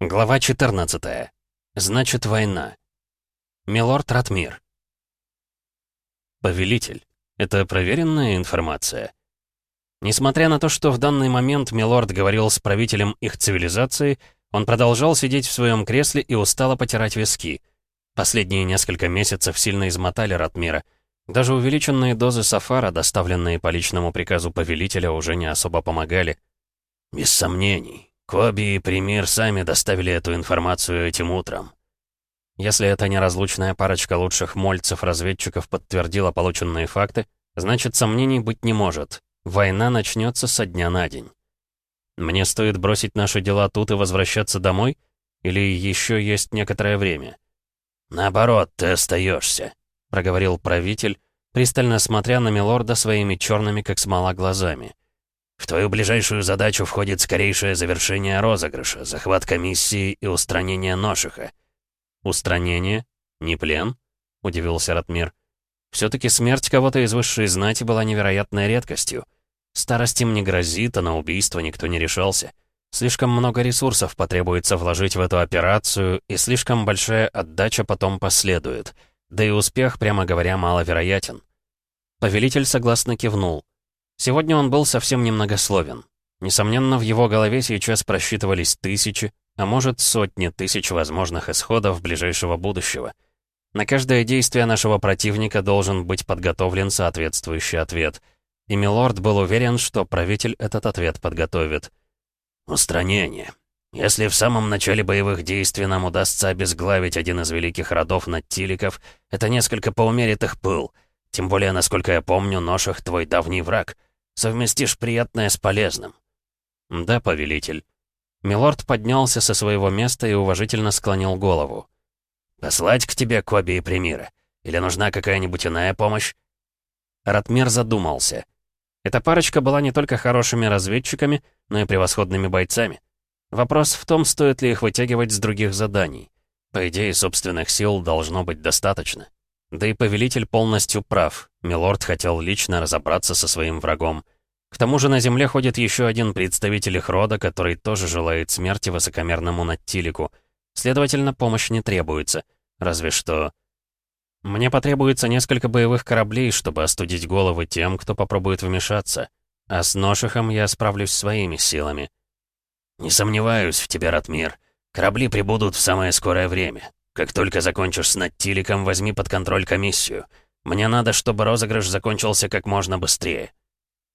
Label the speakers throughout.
Speaker 1: Глава 14. Значит, война. Милорд Ратмир. Повелитель. Это проверенная информация. Несмотря на то, что в данный момент Милорд говорил с правителем их цивилизации, он продолжал сидеть в своем кресле и устало потирать виски. Последние несколько месяцев сильно измотали Ратмира. Даже увеличенные дозы сафара, доставленные по личному приказу повелителя, уже не особо помогали.
Speaker 2: «Без сомнений», Коби и Примир сами доставили эту информацию этим утром.
Speaker 1: Если эта неразлучная парочка лучших мольцев-разведчиков подтвердила полученные факты, значит, сомнений быть не может. Война начнется со дня на день. Мне стоит бросить наши дела тут и возвращаться домой? Или еще есть некоторое время?
Speaker 2: Наоборот, ты остаешься, проговорил правитель, пристально смотря на Милорда своими черными, как смола, глазами. В твою ближайшую задачу входит скорейшее завершение розыгрыша, захват комиссии и устранение Ношиха».
Speaker 1: «Устранение? Не плен?» — удивился Ратмир. «Все-таки смерть кого-то из высшей знати была невероятной редкостью. Старость им не грозит, а на убийство никто не решался. Слишком много ресурсов потребуется вложить в эту операцию, и слишком большая отдача потом последует. Да и успех, прямо говоря, маловероятен». Повелитель согласно кивнул. Сегодня он был совсем немногословен. Несомненно, в его голове сейчас просчитывались тысячи, а может сотни тысяч возможных исходов ближайшего будущего. На каждое действие нашего противника должен быть подготовлен соответствующий ответ. И Милорд был уверен, что правитель этот ответ подготовит.
Speaker 2: «Устранение. Если в самом начале боевых действий нам удастся обезглавить один из великих родов Наттиликов, это несколько поумерит их пыл. Тем более, насколько я помню, Ношах твой давний враг». Совместишь приятное с полезным».
Speaker 1: «Да, повелитель». Милорд поднялся со своего места и уважительно склонил голову.
Speaker 2: «Послать к тебе Коби и Примира? Или нужна какая-нибудь иная помощь?»
Speaker 1: Ратмир задумался. Эта парочка была не только хорошими разведчиками, но и превосходными бойцами. Вопрос в том, стоит ли их вытягивать с других заданий. По идее, собственных сил должно быть достаточно. Да и повелитель полностью прав. Милорд хотел лично разобраться со своим врагом. К тому же на Земле ходит еще один представитель их рода, который тоже желает смерти высокомерному Наттилику. Следовательно, помощь не требуется. Разве что... Мне потребуется несколько боевых кораблей, чтобы остудить головы тем, кто попробует вмешаться. А с Ношихом я справлюсь своими силами.
Speaker 2: «Не сомневаюсь в тебе, Ратмир. Корабли прибудут в самое скорое время. Как только закончишь с Наттиликом, возьми под контроль комиссию. Мне надо, чтобы розыгрыш закончился как можно быстрее».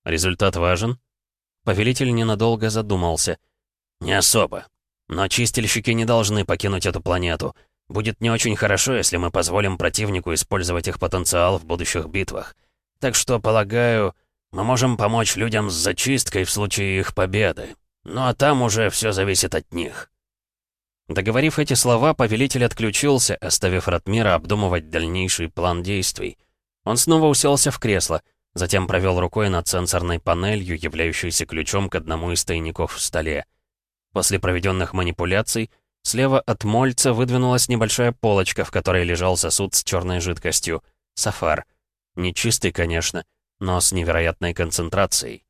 Speaker 1: «Результат важен?» Повелитель ненадолго задумался.
Speaker 2: «Не особо. Но чистильщики не должны покинуть эту планету. Будет не очень хорошо, если мы позволим противнику использовать их потенциал в будущих битвах. Так что, полагаю, мы можем помочь людям с зачисткой в случае их победы. Ну а там уже все зависит от них».
Speaker 1: Договорив эти слова, повелитель отключился, оставив Ратмира обдумывать дальнейший план действий. Он снова уселся в кресло, затем провел рукой над сенсорной панелью, являющейся ключом к одному из тайников в столе. После проведенных манипуляций, слева от мольца выдвинулась небольшая полочка, в которой лежал сосуд с черной жидкостью. Сафар. Нечистый, конечно, но с невероятной концентрацией.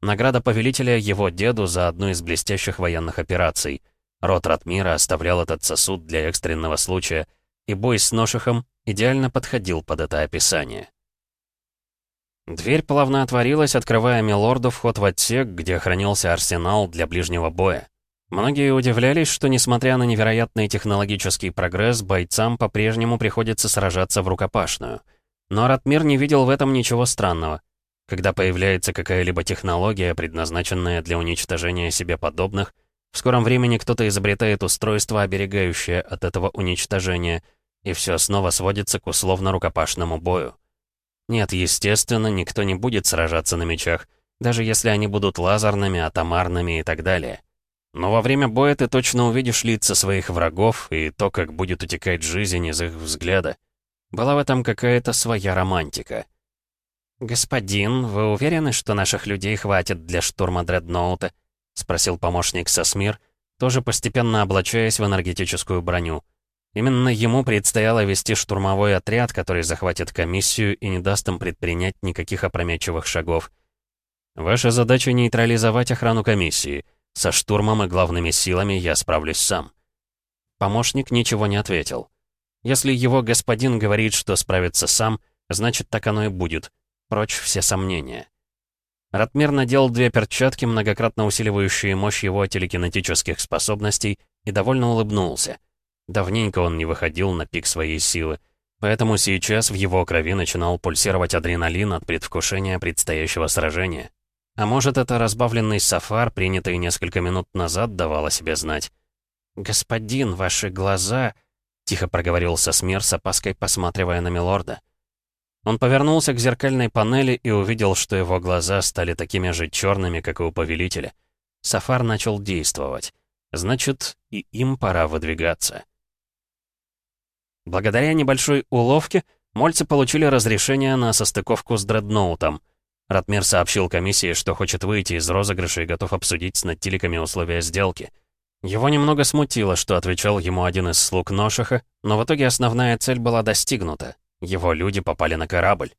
Speaker 1: Награда повелителя его деду за одну из блестящих военных операций — Рот Ратмира оставлял этот сосуд для экстренного случая, и бой с Ношихом идеально подходил под это описание. Дверь плавно отворилась, открывая Милорду вход в отсек, где хранился арсенал для ближнего боя. Многие удивлялись, что, несмотря на невероятный технологический прогресс, бойцам по-прежнему приходится сражаться в рукопашную. Но Ратмир не видел в этом ничего странного. Когда появляется какая-либо технология, предназначенная для уничтожения себе подобных, в скором времени кто-то изобретает устройство, оберегающее от этого уничтожения, и все снова сводится к условно-рукопашному бою. Нет, естественно, никто не будет сражаться на мечах, даже если они будут лазерными, атомарными и так далее. Но во время боя ты точно увидишь лица своих врагов и то, как будет утекать жизнь из их взгляда. Была в этом какая-то своя романтика. «Господин, вы уверены, что наших людей хватит для штурма дредноута?» — спросил помощник Сосмир, тоже постепенно облачаясь в энергетическую броню. Именно ему предстояло вести штурмовой отряд, который захватит комиссию и не даст им предпринять никаких опрометчивых шагов. «Ваша задача — нейтрализовать охрану комиссии. Со штурмом и главными силами я справлюсь сам». Помощник ничего не ответил. Если его господин говорит, что справится сам, значит, так оно и будет. Прочь все сомнения. Ратмир надел две перчатки, многократно усиливающие мощь его телекинетических способностей, и довольно улыбнулся. Давненько он не выходил на пик своей силы, поэтому сейчас в его крови начинал пульсировать адреналин от предвкушения предстоящего сражения. А может, это разбавленный сафар, принятый несколько минут назад, давал о себе знать. «Господин, ваши глаза...» — тихо проговорил Сосмир с опаской, посматривая на Милорда. Он повернулся к зеркальной панели и увидел, что его глаза стали такими же черными, как и у повелителя. Сафар начал действовать. Значит, и им пора выдвигаться. Благодаря небольшой уловке, мольцы получили разрешение на состыковку с дредноутом. Ратмир сообщил комиссии, что хочет выйти из розыгрыша и готов обсудить с надтиликами условия сделки. Его немного смутило, что отвечал ему один из слуг Ношиха, но в итоге основная цель была достигнута. Его люди попали на корабль.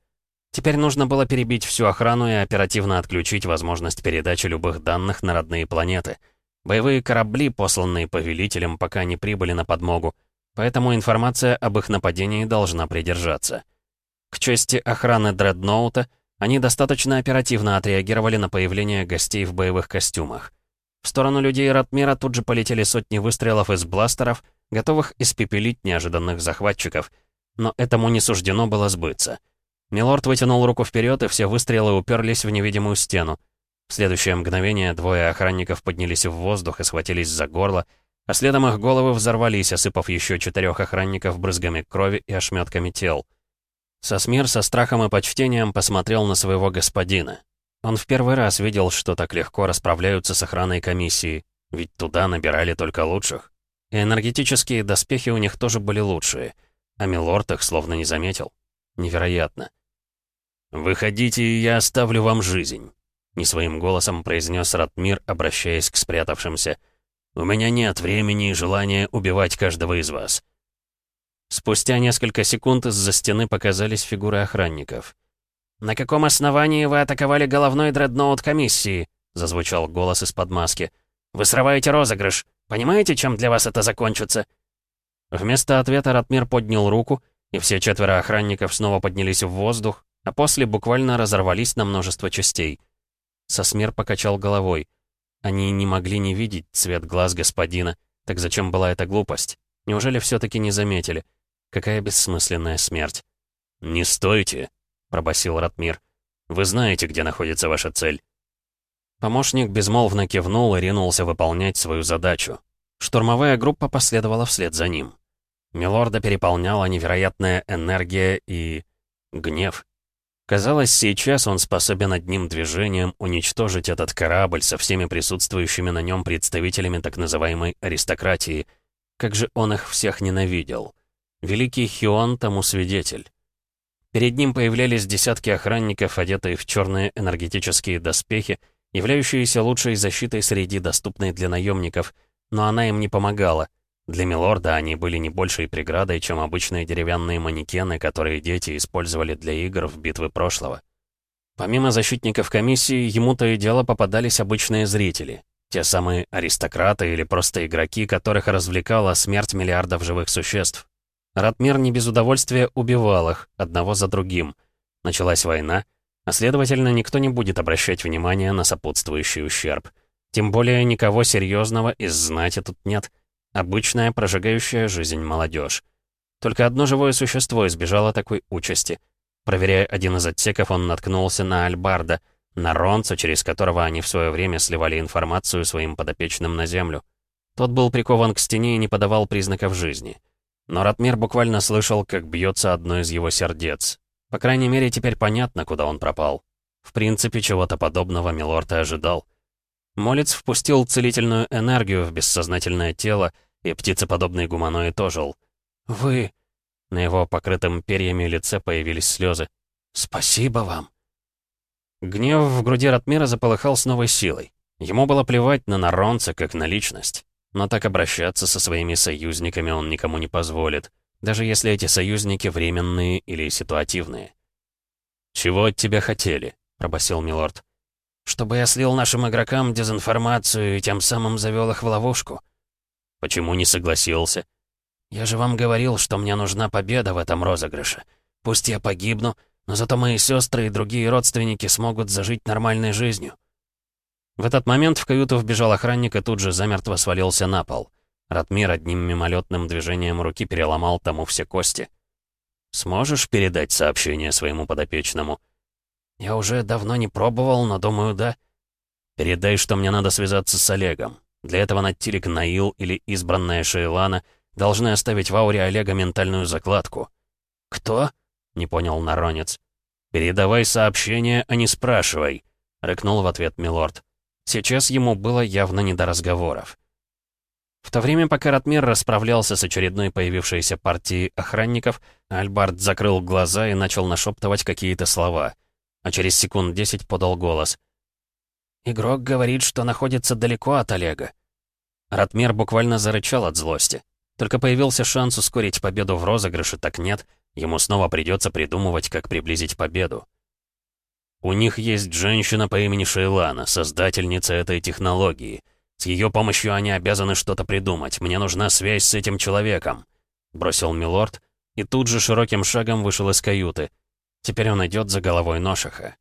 Speaker 1: Теперь нужно было перебить всю охрану и оперативно отключить возможность передачи любых данных на родные планеты. Боевые корабли, посланные повелителем, пока не прибыли на подмогу, поэтому информация об их нападении должна придержаться. К чести охраны дредноута, они достаточно оперативно отреагировали на появление гостей в боевых костюмах. В сторону людей Ратмира тут же полетели сотни выстрелов из бластеров, готовых испепелить неожиданных захватчиков — но этому не суждено было сбыться. Милорд вытянул руку вперед, и все выстрелы уперлись в невидимую стену. В следующее мгновение двое охранников поднялись в воздух и схватились за горло, а следом их головы взорвались, осыпав еще четырех охранников брызгами крови и ошметками тел. Сосмир со страхом и почтением посмотрел на своего господина. Он в первый раз видел, что так легко расправляются с охраной комиссии, ведь туда набирали только лучших. И энергетические доспехи у них тоже были лучшие — а Милорд их словно не заметил. Невероятно. «Выходите, и я оставлю вам жизнь», — не своим голосом произнес Ратмир, обращаясь к спрятавшимся. «У меня нет времени и желания убивать каждого из вас». Спустя несколько секунд из-за стены показались фигуры охранников. «На каком основании вы атаковали головной дредноут комиссии?» — зазвучал голос из-под маски. «Вы срываете розыгрыш. Понимаете, чем для вас это закончится?» Вместо ответа Ратмир поднял руку, и все четверо охранников снова поднялись в воздух, а после буквально разорвались на множество частей. Сосмир покачал головой. Они не могли не видеть цвет глаз господина. Так зачем была эта глупость? Неужели все-таки не заметили? Какая бессмысленная смерть. «Не стойте!» — пробасил Ратмир. «Вы знаете, где находится ваша цель». Помощник безмолвно кивнул и ринулся выполнять свою задачу. Штурмовая группа последовала вслед за ним. Милорда переполняла невероятная энергия и... гнев. Казалось, сейчас он способен одним движением уничтожить этот корабль со всеми присутствующими на нем представителями так называемой аристократии. Как же он их всех ненавидел. Великий Хион тому свидетель. Перед ним появлялись десятки охранников, одетые в черные энергетические доспехи, являющиеся лучшей защитой среди доступной для наемников — но она им не помогала. Для Милорда они были не большей преградой, чем обычные деревянные манекены, которые дети использовали для игр в битвы прошлого. Помимо защитников комиссии, ему-то и дело попадались обычные зрители. Те самые аристократы или просто игроки, которых развлекала смерть миллиардов живых существ. Ратмир не без удовольствия убивал их, одного за другим. Началась война, а следовательно, никто не будет обращать внимания на сопутствующий ущерб. Тем более никого серьезного из знати тут нет. Обычная прожигающая жизнь молодежь. Только одно живое существо избежало такой участи. Проверяя один из отсеков, он наткнулся на Альбарда, на Ронца, через которого они в свое время сливали информацию своим подопечным на землю. Тот был прикован к стене и не подавал признаков жизни. Но Ратмир буквально слышал, как бьется одно из его сердец. По крайней мере, теперь понятно, куда он пропал. В принципе, чего-то подобного Милорд и ожидал. Молец впустил целительную энергию в бессознательное тело, и птицеподобный гуманоид ожил. «Вы...» На его покрытом перьями лице появились слезы. «Спасибо вам!» Гнев в груди Ратмира заполыхал с новой силой. Ему было плевать на Наронца как на личность. Но так обращаться со своими союзниками он никому не позволит, даже если эти союзники временные или ситуативные. «Чего от тебя хотели?» — пробасил Милорд чтобы я слил нашим игрокам дезинформацию и тем самым завел их в ловушку. Почему не согласился?
Speaker 2: Я же вам говорил, что мне нужна победа в этом розыгрыше. Пусть я погибну, но зато мои сестры и другие родственники смогут зажить нормальной жизнью.
Speaker 1: В этот момент в каюту вбежал охранник и тут же замертво свалился на пол. Ратмир одним мимолетным движением руки переломал тому все кости. «Сможешь передать сообщение своему подопечному?»
Speaker 2: «Я уже давно не пробовал, но думаю, да».
Speaker 1: «Передай, что мне надо связаться с Олегом. Для этого Наттилик Наил или избранная Шейлана должны оставить в ауре Олега ментальную закладку».
Speaker 2: «Кто?»
Speaker 1: — не понял Наронец. «Передавай сообщение, а не спрашивай», — рыкнул в ответ Милорд. Сейчас ему было явно не до разговоров. В то время, пока Ратмир расправлялся с очередной появившейся партией охранников, Альбард закрыл глаза и начал нашептывать какие-то слова. А через секунд десять подал голос.
Speaker 2: «Игрок говорит, что находится далеко от Олега».
Speaker 1: Ратмир буквально зарычал от злости. Только появился шанс ускорить победу в розыгрыше, так нет. Ему снова придется придумывать, как приблизить победу. У них есть женщина по имени Шейлана, создательница этой технологии. С ее помощью они обязаны что-то придумать. Мне нужна связь с этим человеком», — бросил Милорд, и тут же широким шагом вышел из каюты. Теперь он идет за головой Ношиха.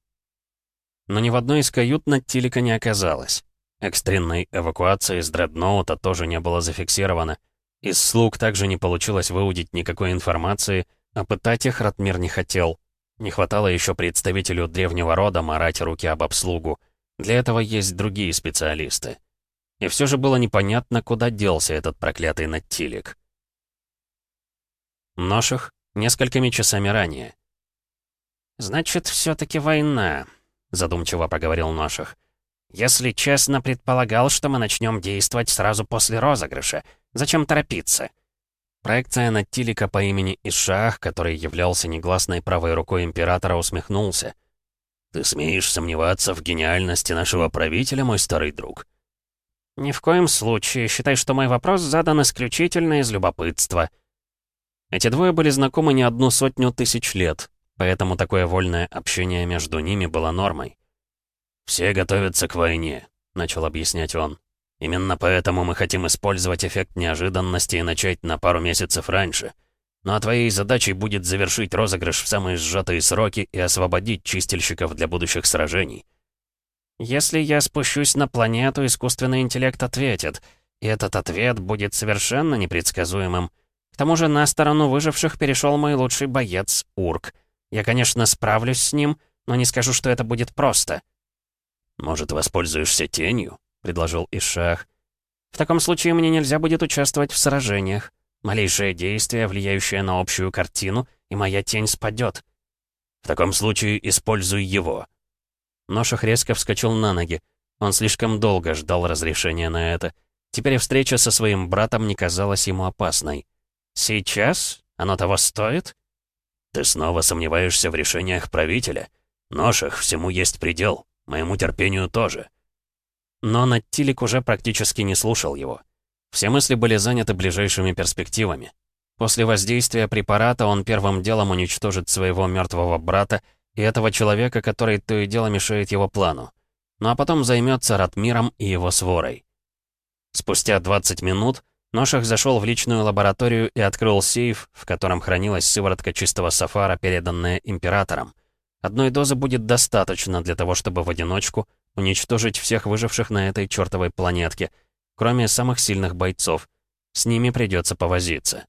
Speaker 1: Но ни в одной из кают Наттилика не оказалось. Экстренной эвакуации из дредноута тоже не было зафиксировано. Из слуг также не получилось выудить никакой информации, а пытать их Ратмир не хотел. Не хватало еще представителю древнего рода марать руки об обслугу. Для этого есть другие специалисты. И все же было непонятно, куда делся этот проклятый Наттилик. Ноших несколькими часами ранее.
Speaker 2: «Значит, все-таки война», — задумчиво проговорил Ноших. «Если честно, предполагал, что мы начнем действовать сразу после розыгрыша. Зачем торопиться?»
Speaker 1: Проекция Наттилика по имени Ишах, который являлся негласной правой рукой императора, усмехнулся. «Ты смеешь сомневаться в гениальности нашего правителя, мой старый друг?»
Speaker 2: «Ни в коем случае. Считай, что мой вопрос задан исключительно из любопытства».
Speaker 1: Эти двое были знакомы не одну сотню тысяч лет, поэтому такое вольное общение между ними было нормой. «Все готовятся к войне», — начал объяснять он. Именно поэтому мы хотим использовать эффект неожиданности и начать на пару месяцев раньше. Ну а твоей задачей будет завершить розыгрыш в самые сжатые сроки и освободить чистильщиков для будущих сражений.
Speaker 2: Если я спущусь на планету, искусственный интеллект ответит, и этот ответ будет совершенно непредсказуемым. К тому же на сторону выживших перешел мой лучший боец, Урк. Я, конечно, справлюсь с ним, но не скажу, что это будет просто.
Speaker 1: Может, воспользуешься тенью? предложил Ишах.
Speaker 2: «В таком случае мне нельзя будет участвовать в сражениях. Малейшее действие, влияющее на общую картину, и моя тень спадет.
Speaker 1: В таком случае используй его». Ношах резко вскочил на ноги. Он слишком долго ждал разрешения на это. Теперь встреча со своим братом не казалась ему опасной.
Speaker 2: «Сейчас? Оно того стоит?»
Speaker 1: «Ты снова сомневаешься в решениях правителя? Ношах, всему есть предел. Моему терпению тоже. Но Наттилик уже практически не слушал его. Все мысли были заняты ближайшими перспективами. После воздействия препарата он первым делом уничтожит своего мертвого брата и этого человека, который то и дело мешает его плану. Ну а потом займется Ратмиром и его сворой. Спустя 20 минут Ношах зашел в личную лабораторию и открыл сейф, в котором хранилась сыворотка чистого сафара, переданная императором. Одной дозы будет достаточно для того, чтобы в одиночку уничтожить всех выживших на этой чертовой планетке, кроме самых сильных бойцов. С ними придется повозиться.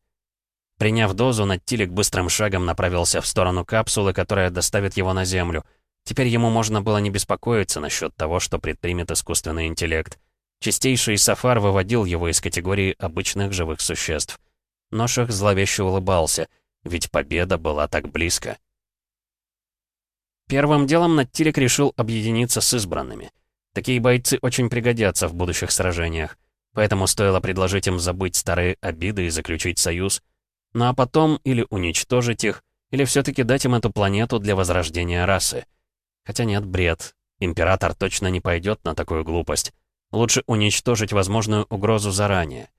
Speaker 1: Приняв дозу, Наттилик быстрым шагом направился в сторону капсулы, которая доставит его на Землю. Теперь ему можно было не беспокоиться насчет того, что предпримет искусственный интеллект. Чистейший Сафар выводил его из категории обычных живых существ. Ношах зловеще улыбался, ведь победа была так близко. Первым делом Наттилик решил объединиться с избранными. Такие бойцы очень пригодятся в будущих сражениях, поэтому стоило предложить им забыть старые обиды и заключить союз. Ну а потом или уничтожить их, или все-таки дать им эту планету для возрождения расы. Хотя нет, бред. Император точно не пойдет на такую глупость. Лучше уничтожить возможную угрозу заранее.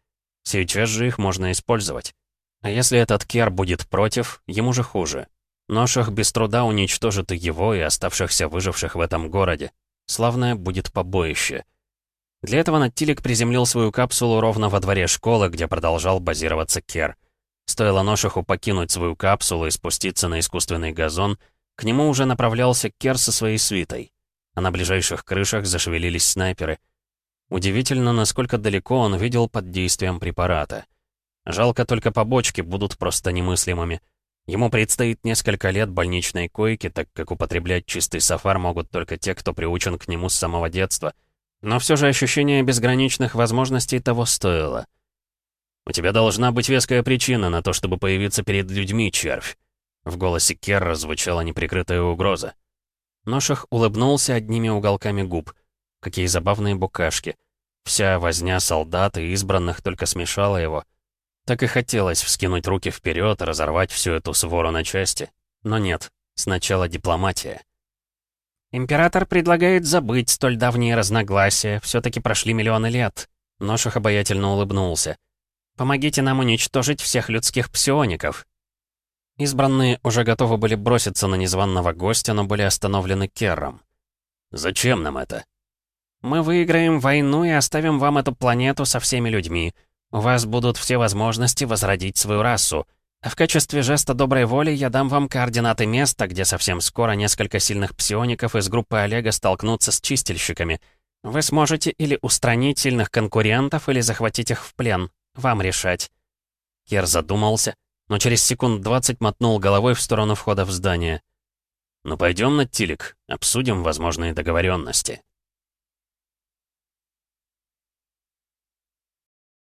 Speaker 1: Сейчас же их можно использовать. А если этот Кер будет против, ему же хуже. Ношах без труда уничтожит и его, и оставшихся выживших в этом городе. Славное будет побоище. Для этого Наттилик приземлил свою капсулу ровно во дворе школы, где продолжал базироваться Кер. Стоило Ношиху покинуть свою капсулу и спуститься на искусственный газон, к нему уже направлялся Кер со своей свитой. А на ближайших крышах зашевелились снайперы. Удивительно, насколько далеко он видел под действием препарата. Жалко только побочки будут просто немыслимыми. Ему предстоит несколько лет больничной койки, так как употреблять чистый сафар могут только те, кто приучен к нему с самого детства. Но все же ощущение безграничных возможностей того стоило. «У тебя должна быть веская причина на то, чтобы появиться перед людьми, червь». В голосе Керра звучала неприкрытая угроза. Ношах улыбнулся одними уголками губ. Какие забавные букашки. Вся возня солдат и избранных только смешала его — так и хотелось вскинуть руки вперед, разорвать всю эту свору на части. Но нет, сначала дипломатия. «Император предлагает забыть столь давние разногласия, все-таки прошли миллионы лет». Ноших обаятельно улыбнулся. «Помогите нам уничтожить всех людских псиоников». Избранные уже готовы были броситься на незваного гостя, но были остановлены Керром. «Зачем нам это?» «Мы выиграем войну и оставим вам эту планету со всеми людьми. У вас будут все возможности возродить свою расу. А в качестве жеста доброй воли я дам вам координаты места, где совсем скоро несколько сильных псиоников из группы Олега столкнутся с чистильщиками. Вы сможете или устранить сильных конкурентов, или захватить их в плен. Вам решать». Кер задумался, но через секунд двадцать мотнул головой в сторону входа в здание. «Ну пойдем на Тилик, обсудим возможные договоренности».